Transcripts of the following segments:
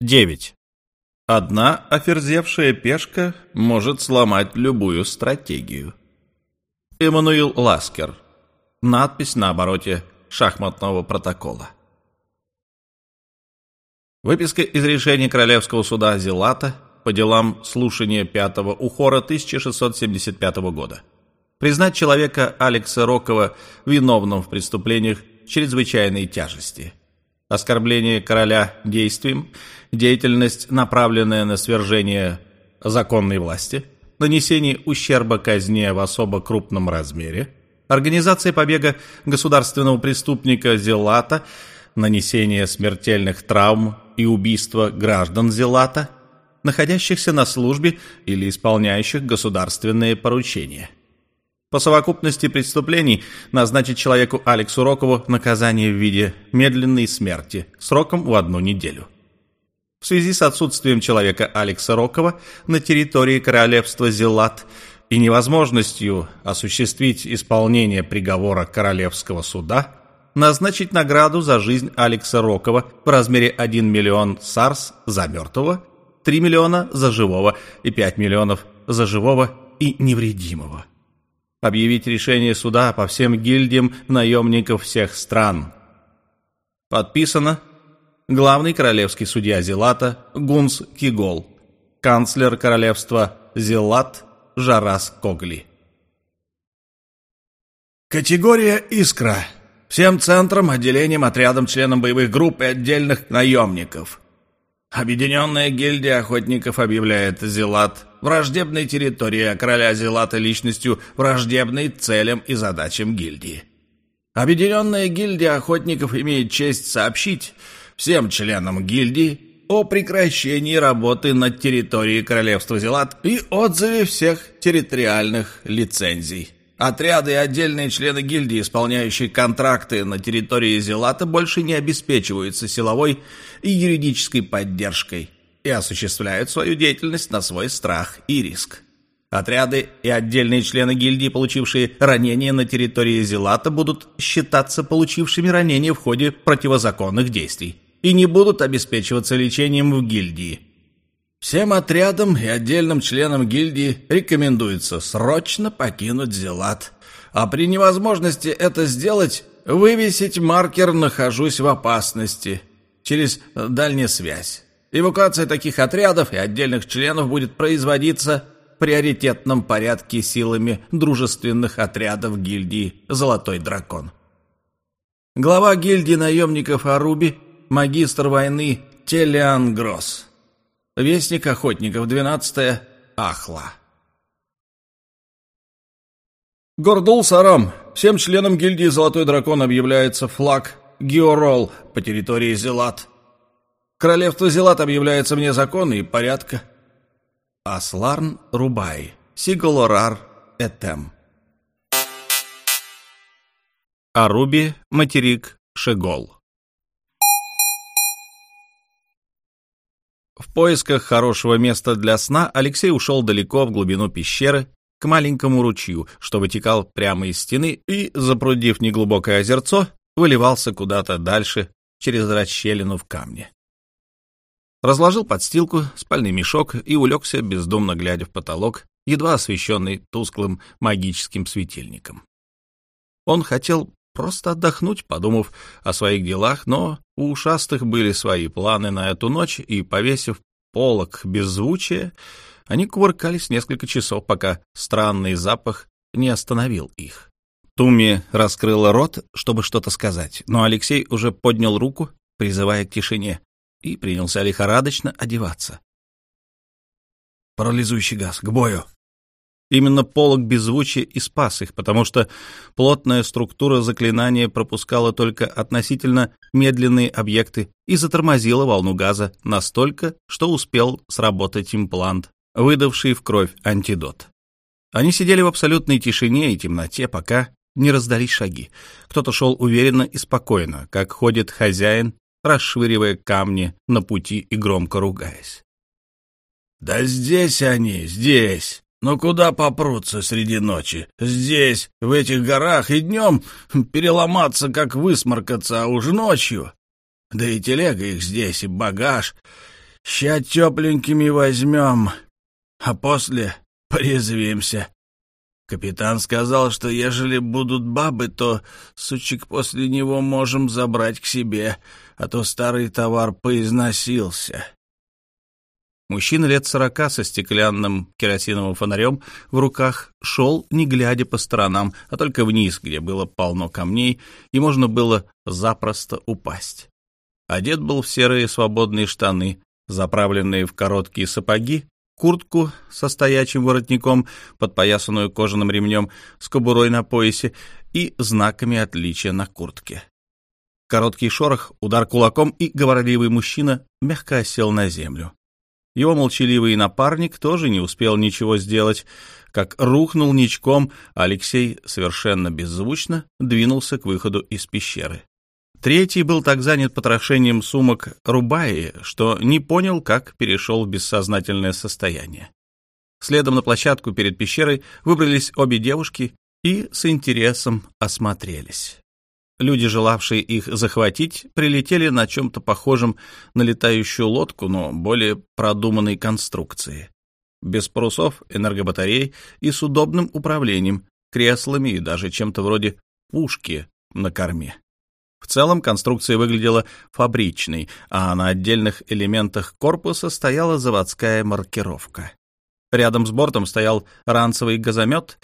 9. Одна оферзевшая пешка может сломать любую стратегию. Эммануил Ласкер. Надпись на обороте шахматного протокола. Выписка из решения Королевского суда Зелата по делам слушания пятого ухора 1675 года. Признать человека Алекса Рокова виновным в преступлениях чрезвычайной тяжести. Оскорбление короля действием, деятельность, направленная на свержение законной власти, нанесение ущерба казне в особо крупном размере, организация побега государственного преступника Зелата, нанесение смертельных травм и убийство граждан Зелата, находящихся на службе или исполняющих государственные поручения. По совокупности преступлений назначить человеку Алексу Рокову наказание в виде медленной смерти сроком в одну неделю. В связи с отсутствием человека Алекса Рокова на территории королевства Зелат и невозможностью осуществить исполнение приговора королевского суда, назначить награду за жизнь Алекса Рокова в размере 1 миллион сарс за мертвого, 3 миллиона за живого и 5 миллионов за живого и невредимого. Объявить решение суда по всем гильдиям наемников всех стран. Подписано главный королевский судья Зелата Гунс Кигол, канцлер королевства Зелат Жарас Когли. Категория «Искра». Всем центрам, отделениям, отрядам, членам боевых групп и отдельных наемников. Объединенная гильдия охотников объявляет Зелат враждебной территории, а короля Зелата личностью враждебной целям и задачам гильдии. Объединенная гильдия охотников имеет честь сообщить всем членам гильдии о прекращении работы на территории Королевства Зелат и отзыве всех территориальных лицензий. Отряды и отдельные члены гильдии, исполняющие контракты на территории Зелата, больше не обеспечиваются силовой и юридической поддержкой и осуществляют свою деятельность на свой страх и риск. Отряды и отдельные члены гильдии, получившие ранения на территории Зелата, будут считаться получившими ранения в ходе противозаконных действий и не будут обеспечиваться лечением в гильдии. Всем отрядам и отдельным членам гильдии рекомендуется срочно покинуть Зелат, а при невозможности это сделать, вывесить маркер «Нахожусь в опасности» через дальнюю связь. Эвакуация таких отрядов и отдельных членов будет производиться в приоритетном порядке силами дружественных отрядов гильдии «Золотой дракон». Глава гильдии наемников Аруби магистр войны Телиан Гросс. Вестник охотников, 12 Ахла. Гордул Сарам. Всем членам гильдии Золотой Дракон объявляется флаг Георол по территории Зелат. Королевство Зелат объявляется вне закона и порядка. Асларн Рубай. Сиголорар Этем. Аруби, материк, Шегол. В поисках хорошего места для сна Алексей ушел далеко в глубину пещеры, к маленькому ручью, что вытекал прямо из стены и, запрудив неглубокое озерцо, выливался куда-то дальше через расщелину в камне. Разложил подстилку, спальный мешок и улегся, бездумно глядя в потолок, едва освещенный тусклым магическим светильником. Он хотел просто отдохнуть, подумав о своих делах, но у ушастых были свои планы на эту ночь, и, повесив полок беззвучия, они кувыркались несколько часов, пока странный запах не остановил их. Туми раскрыла рот, чтобы что-то сказать, но Алексей уже поднял руку, призывая к тишине, и принялся лихорадочно одеваться. «Парализующий газ, к бою!» Именно полог беззвучия и спас их, потому что плотная структура заклинания пропускала только относительно медленные объекты и затормозила волну газа настолько, что успел сработать имплант, выдавший в кровь антидот. Они сидели в абсолютной тишине и темноте, пока не раздались шаги. Кто-то шел уверенно и спокойно, как ходит хозяин, расшвыривая камни на пути и громко ругаясь. «Да здесь они, здесь!» Но куда попрутся среди ночи? Здесь, в этих горах, и днем переломаться, как высморкаться, а уж ночью. Да и телега их здесь, и багаж. Ща тепленькими возьмем, а после порезвимся. Капитан сказал, что ежели будут бабы, то, сучек, после него можем забрать к себе, а то старый товар поизносился. Мужчина лет сорока со стеклянным керосиновым фонарем в руках шел, не глядя по сторонам, а только вниз, где было полно камней, и можно было запросто упасть. Одет был в серые свободные штаны, заправленные в короткие сапоги, куртку со стоячим воротником, подпоясанную кожаным ремнем с кобурой на поясе и знаками отличия на куртке. Короткий шорох, удар кулаком, и говорливый мужчина мягко осел на землю. Его молчаливый напарник тоже не успел ничего сделать, как рухнул ничком, Алексей совершенно беззвучно двинулся к выходу из пещеры. Третий был так занят потрошением сумок Рубаи, что не понял, как перешел в бессознательное состояние. Следом на площадку перед пещерой выбрались обе девушки и с интересом осмотрелись. Люди, желавшие их захватить, прилетели на чем-то похожем на летающую лодку, но более продуманной конструкции. Без парусов, энергобатарей и с удобным управлением, креслами и даже чем-то вроде пушки на корме. В целом конструкция выглядела фабричной, а на отдельных элементах корпуса стояла заводская маркировка. Рядом с бортом стоял ранцевый газомет,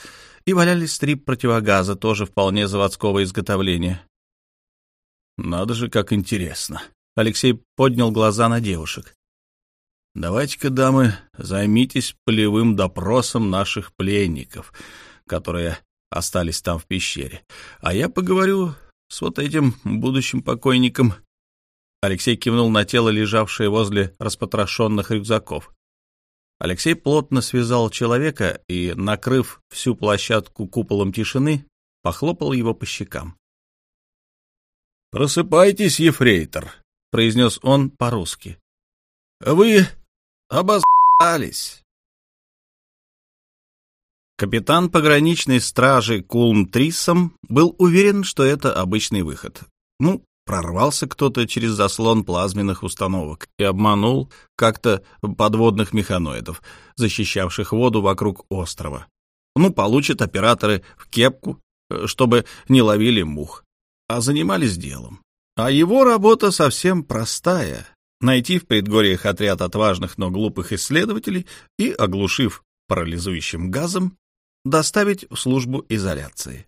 и валялись три противогаза, тоже вполне заводского изготовления. «Надо же, как интересно!» Алексей поднял глаза на девушек. «Давайте-ка, дамы, займитесь полевым допросом наших пленников, которые остались там в пещере, а я поговорю с вот этим будущим покойником. Алексей кивнул на тело, лежавшее возле распотрошенных рюкзаков. Алексей плотно связал человека и, накрыв всю площадку куполом тишины, похлопал его по щекам. «Просыпайтесь, ефрейтор», — произнес он по-русски. «Вы обоссались». Капитан пограничной стражи Кулм Трисом был уверен, что это обычный выход. Ну, прорвался кто-то через заслон плазменных установок и обманул как-то подводных механоидов, защищавших воду вокруг острова. Ну, получат операторы в кепку, чтобы не ловили мух, а занимались делом. А его работа совсем простая — найти в предгорьях отряд отважных, но глупых исследователей и, оглушив парализующим газом, доставить в службу изоляции.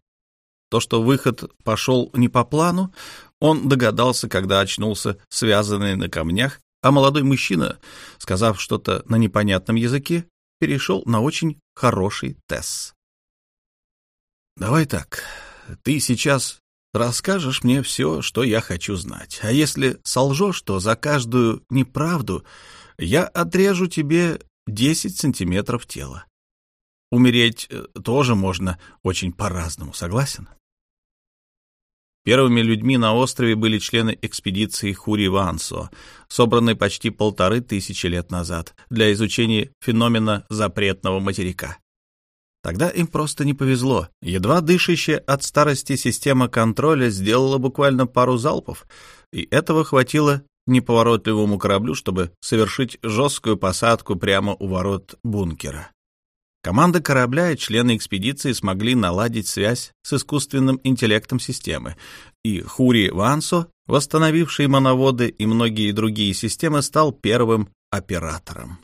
То, что выход пошел не по плану, он догадался, когда очнулся, связанный на камнях, а молодой мужчина, сказав что-то на непонятном языке, перешел на очень хороший тест. «Давай так, ты сейчас расскажешь мне все, что я хочу знать, а если солжешь, то за каждую неправду я отрежу тебе 10 сантиметров тела. Умереть э, тоже можно очень по-разному, согласен? Первыми людьми на острове были члены экспедиции Хури-Вансо, собранной почти полторы тысячи лет назад для изучения феномена запретного материка. Тогда им просто не повезло. Едва дышащая от старости система контроля сделала буквально пару залпов, и этого хватило неповоротливому кораблю, чтобы совершить жесткую посадку прямо у ворот бункера. Команда корабля и члены экспедиции смогли наладить связь с искусственным интеллектом системы, и Хури Вансо, восстановивший моноводы и многие другие системы, стал первым оператором.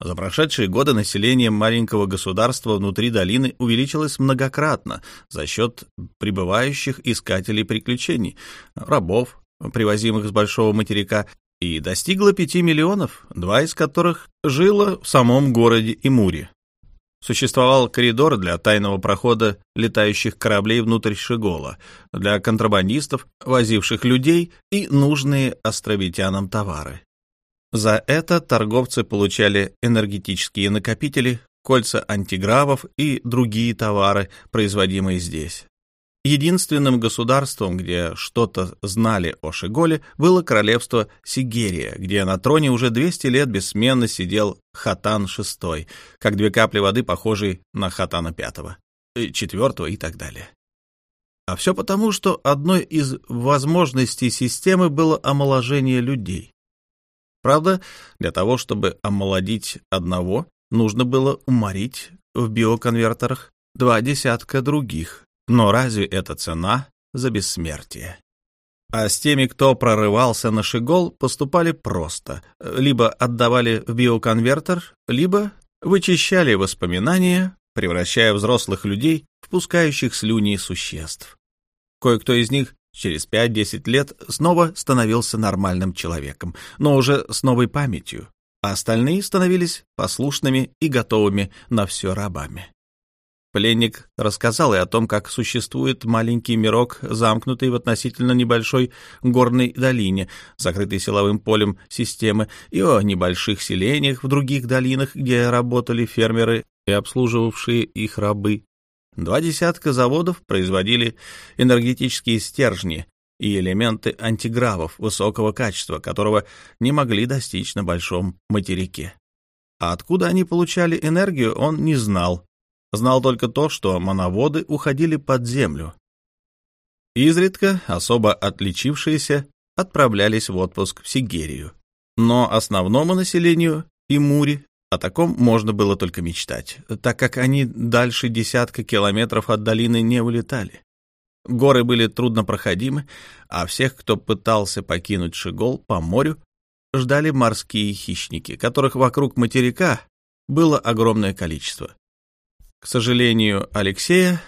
За прошедшие годы население маленького государства внутри долины увеличилось многократно за счет прибывающих искателей приключений, рабов, привозимых с большого материка, и достигло пяти миллионов, два из которых жило в самом городе Имуре. Существовал коридор для тайного прохода летающих кораблей внутрь Шигола, для контрабандистов, возивших людей и нужные островитянам товары. За это торговцы получали энергетические накопители, кольца антигравов и другие товары, производимые здесь. Единственным государством, где что-то знали о Шиголе, было королевство Сигерия, где на троне уже 200 лет бессменно сидел Хатан VI, как две капли воды, похожие на Хатана V, четвертого и так далее. А все потому, что одной из возможностей системы было омоложение людей. Правда, для того, чтобы омолодить одного, нужно было уморить в биоконвертерах два десятка других. Но разве это цена за бессмертие? А с теми, кто прорывался на Шигол, поступали просто. Либо отдавали в биоконвертер, либо вычищали воспоминания, превращая взрослых людей в пускающих слюни существ. Кое-кто из них через 5-10 лет снова становился нормальным человеком, но уже с новой памятью, а остальные становились послушными и готовыми на все рабами. Пленник рассказал и о том, как существует маленький мирок, замкнутый в относительно небольшой горной долине, закрытый силовым полем системы, и о небольших селениях в других долинах, где работали фермеры и обслуживавшие их рабы. Два десятка заводов производили энергетические стержни и элементы антигравов высокого качества, которого не могли достичь на большом материке. А откуда они получали энергию, он не знал, Знал только то, что моноводы уходили под землю. Изредка особо отличившиеся отправлялись в отпуск в Сигерию. Но основному населению и Мури о таком можно было только мечтать, так как они дальше десятка километров от долины не улетали. Горы были труднопроходимы, а всех, кто пытался покинуть Шигол по морю, ждали морские хищники, которых вокруг материка было огромное количество. К сожалению, Алексея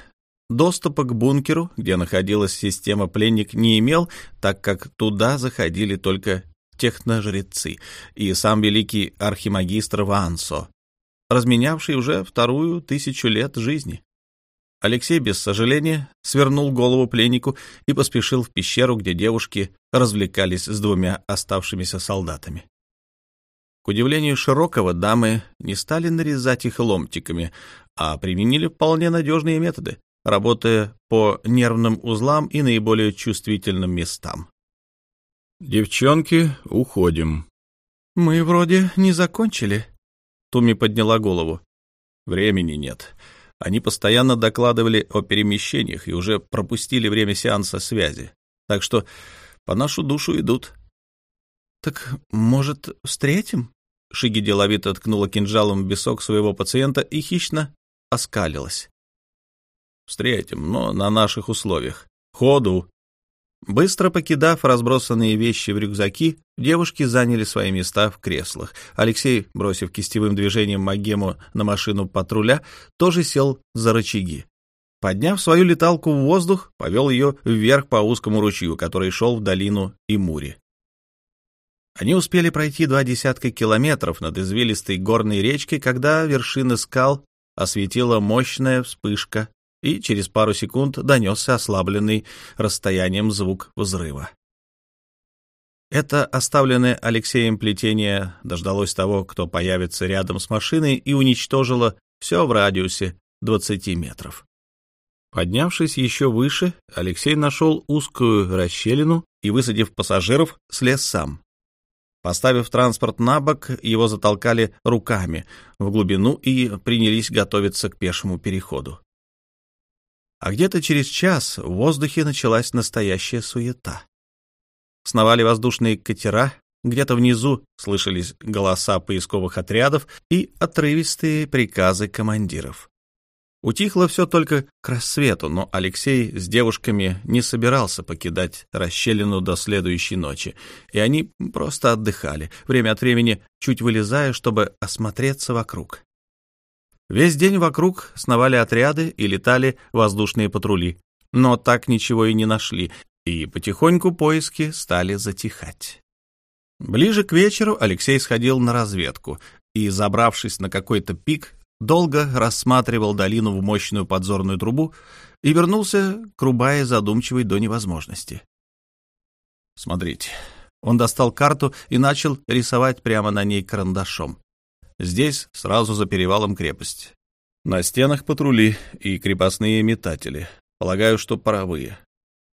доступа к бункеру, где находилась система пленник, не имел, так как туда заходили только техножрецы и сам великий архимагистр Вансо, разменявший уже вторую тысячу лет жизни. Алексей, без сожаления, свернул голову пленнику и поспешил в пещеру, где девушки развлекались с двумя оставшимися солдатами. К удивлению Широкого, дамы не стали нарезать их ломтиками, а применили вполне надежные методы, работая по нервным узлам и наиболее чувствительным местам. «Девчонки, уходим». «Мы вроде не закончили», — Туми подняла голову. «Времени нет. Они постоянно докладывали о перемещениях и уже пропустили время сеанса связи. Так что по нашу душу идут». «Так, может, встретим?» Шиги деловито ткнула кинжалом в висок своего пациента и хищно оскалилась. «Встретим, но на наших условиях. Ходу!» Быстро покидав разбросанные вещи в рюкзаки, девушки заняли свои места в креслах. Алексей, бросив кистевым движением магему на машину патруля, тоже сел за рычаги. Подняв свою леталку в воздух, повел ее вверх по узкому ручью, который шел в долину Имури. Они успели пройти два десятка километров над извилистой горной речкой, когда вершины скал осветила мощная вспышка, и через пару секунд донесся ослабленный расстоянием звук взрыва. Это оставленное Алексеем плетение дождалось того, кто появится рядом с машиной, и уничтожило все в радиусе 20 метров. Поднявшись еще выше, Алексей нашел узкую расщелину и, высадив пассажиров, слез сам. Поставив транспорт на бок, его затолкали руками в глубину и принялись готовиться к пешему переходу. А где-то через час в воздухе началась настоящая суета. Сновали воздушные катера, где-то внизу слышались голоса поисковых отрядов и отрывистые приказы командиров. Утихло все только к рассвету, но Алексей с девушками не собирался покидать расщелину до следующей ночи, и они просто отдыхали, время от времени чуть вылезая, чтобы осмотреться вокруг. Весь день вокруг сновали отряды и летали воздушные патрули, но так ничего и не нашли, и потихоньку поиски стали затихать. Ближе к вечеру Алексей сходил на разведку и, забравшись на какой-то пик, долго рассматривал долину в мощную подзорную трубу и вернулся к Рубае задумчивый до невозможности. Смотрите. Он достал карту и начал рисовать прямо на ней карандашом. Здесь сразу за перевалом крепость. На стенах патрули и крепостные метатели. Полагаю, что паровые.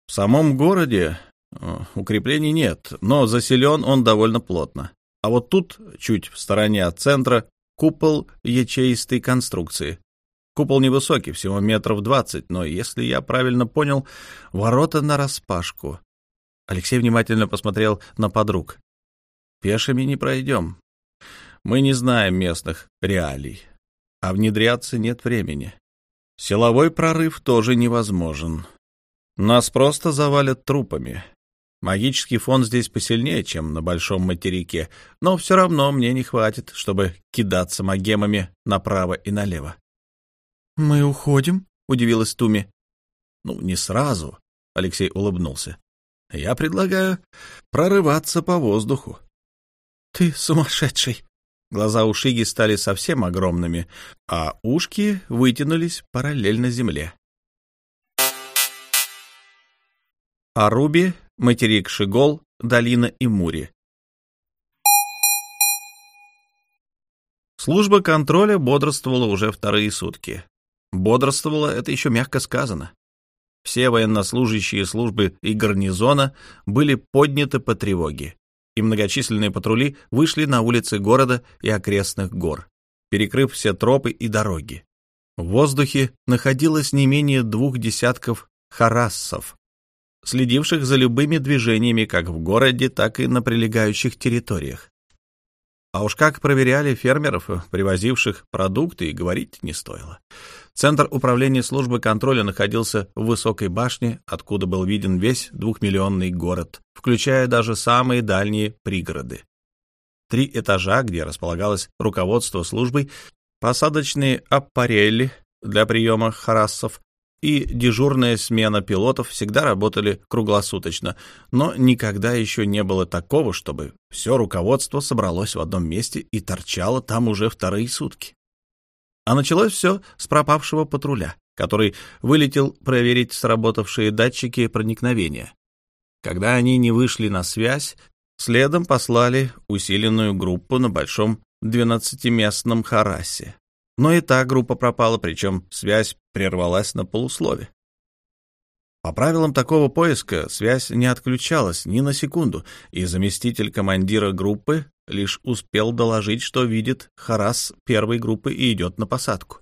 В самом городе э, укреплений нет, но заселен он довольно плотно. А вот тут, чуть в стороне от центра, Купол ячеистой конструкции. Купол невысокий, всего метров двадцать, но, если я правильно понял, ворота нараспашку. Алексей внимательно посмотрел на подруг. Пешими не пройдем. Мы не знаем местных реалий, а внедряться нет времени. Силовой прорыв тоже невозможен. Нас просто завалят трупами. Магический фон здесь посильнее, чем на Большом материке, но все равно мне не хватит, чтобы кидаться магемами направо и налево. «Мы уходим?» — удивилась Туми. «Ну, не сразу», — Алексей улыбнулся. «Я предлагаю прорываться по воздуху». «Ты сумасшедший!» Глаза у Шиги стали совсем огромными, а ушки вытянулись параллельно земле. Аруби, материк Шигол, долина Имури. Служба контроля бодрствовала уже вторые сутки. Бодрствовала — это еще мягко сказано. Все военнослужащие службы и гарнизона были подняты по тревоге и многочисленные патрули вышли на улицы города и окрестных гор, перекрыв все тропы и дороги. В воздухе находилось не менее двух десятков харассов, следивших за любыми движениями как в городе, так и на прилегающих территориях. А уж как проверяли фермеров, привозивших продукты, и говорить не стоило. Центр управления службы контроля находился в высокой башне, откуда был виден весь двухмиллионный город, включая даже самые дальние пригороды. Три этажа, где располагалось руководство службой, посадочные аппарели для приема харассов и дежурная смена пилотов всегда работали круглосуточно, но никогда еще не было такого, чтобы все руководство собралось в одном месте и торчало там уже вторые сутки. А началось все с пропавшего патруля, который вылетел проверить сработавшие датчики проникновения. Когда они не вышли на связь, следом послали усиленную группу на большом двенадцатиместном Харасе. Но и та группа пропала, причем связь прервалась на полуслове. По правилам такого поиска связь не отключалась ни на секунду, и заместитель командира группы лишь успел доложить, что видит Харас первой группы и идет на посадку.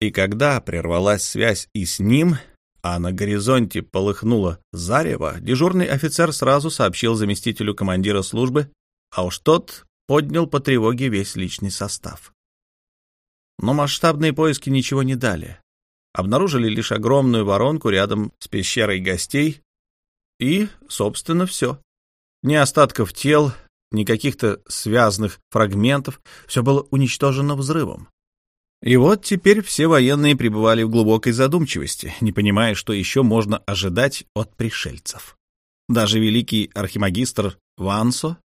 И когда прервалась связь и с ним, а на горизонте полыхнуло зарево, дежурный офицер сразу сообщил заместителю командира службы, а уж тот поднял по тревоге весь личный состав. Но масштабные поиски ничего не дали. Обнаружили лишь огромную воронку рядом с пещерой гостей и, собственно, все. Ни остатков тел, ни каких-то связанных фрагментов, все было уничтожено взрывом. И вот теперь все военные пребывали в глубокой задумчивости, не понимая, что еще можно ожидать от пришельцев. Даже великий архимагистр Вансо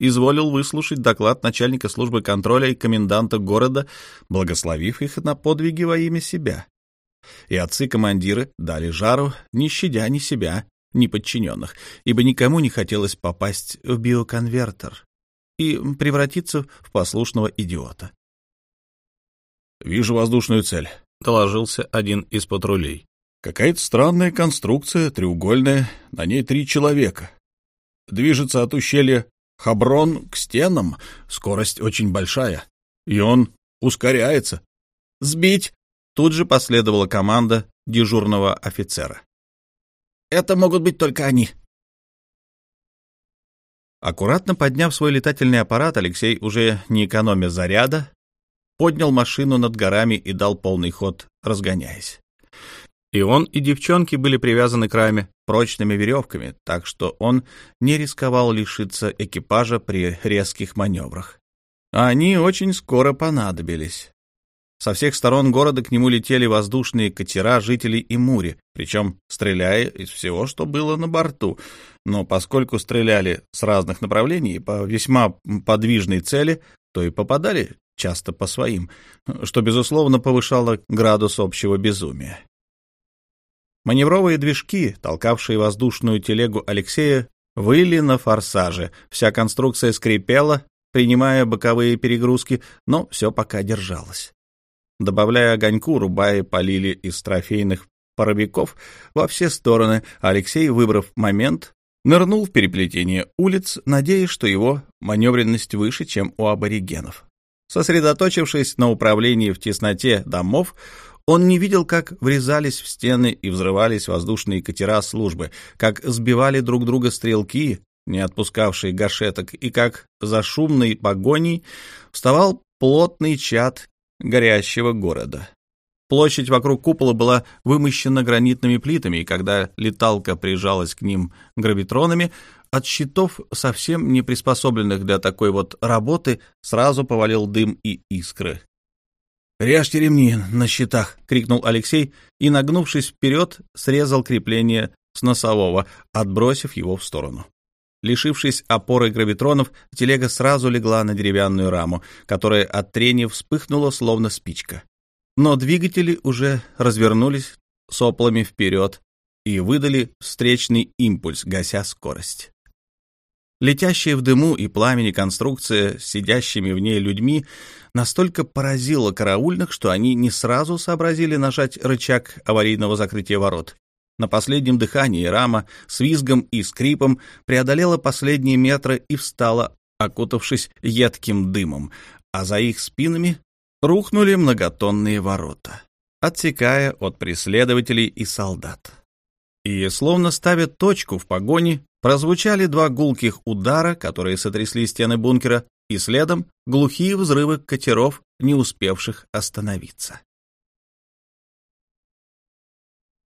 изволил выслушать доклад начальника службы контроля и коменданта города, благословив их на подвиги во имя себя. И отцы-командиры дали жару, не щадя ни себя, ни подчиненных, ибо никому не хотелось попасть в биоконвертер и превратиться в послушного идиота. «Вижу воздушную цель», — доложился один из патрулей. «Какая-то странная конструкция, треугольная, на ней три человека. Движется от ущелья Хаброн к стенам, скорость очень большая, и он ускоряется. Сбить!» Тут же последовала команда дежурного офицера. «Это могут быть только они», Аккуратно подняв свой летательный аппарат, Алексей, уже не экономя заряда, поднял машину над горами и дал полный ход, разгоняясь. И он, и девчонки были привязаны к раме прочными веревками, так что он не рисковал лишиться экипажа при резких маневрах. А они очень скоро понадобились. Со всех сторон города к нему летели воздушные катера жителей Имури, причем стреляя из всего, что было на борту. Но поскольку стреляли с разных направлений по весьма подвижной цели, то и попадали часто по своим, что, безусловно, повышало градус общего безумия. Маневровые движки, толкавшие воздушную телегу Алексея, выли на форсаже, вся конструкция скрипела, принимая боковые перегрузки, но все пока держалось. Добавляя огоньку, рубая полили из трофейных паровиков во все стороны, Алексей, выбрав момент, нырнул в переплетение улиц, надеясь, что его маневренность выше, чем у аборигенов. Сосредоточившись на управлении в тесноте домов, он не видел, как врезались в стены и взрывались воздушные катера службы, как сбивали друг друга стрелки, не отпускавший гашеток, и как за шумной погоней вставал плотный чад горящего города. Площадь вокруг купола была вымощена гранитными плитами, и когда леталка прижалась к ним гравитронами, от щитов, совсем не приспособленных для такой вот работы, сразу повалил дым и искры. «Режьте ремни на щитах!» — крикнул Алексей и, нагнувшись вперед, срезал крепление с носового, отбросив его в сторону. Лишившись опоры гравитронов, телега сразу легла на деревянную раму, которая от трения вспыхнула, словно спичка. Но двигатели уже развернулись соплами вперед и выдали встречный импульс, гася скорость. Летящая в дыму и пламени конструкция с сидящими в ней людьми настолько поразила караульных, что они не сразу сообразили нажать рычаг аварийного закрытия ворот. На последнем дыхании рама с визгом и скрипом преодолела последние метры и встала, окутавшись едким дымом, а за их спинами рухнули многотонные ворота, отсекая от преследователей и солдат. И, словно ставя точку в погоне, Прозвучали два гулких удара, которые сотрясли стены бункера, и следом глухие взрывы катеров, не успевших остановиться.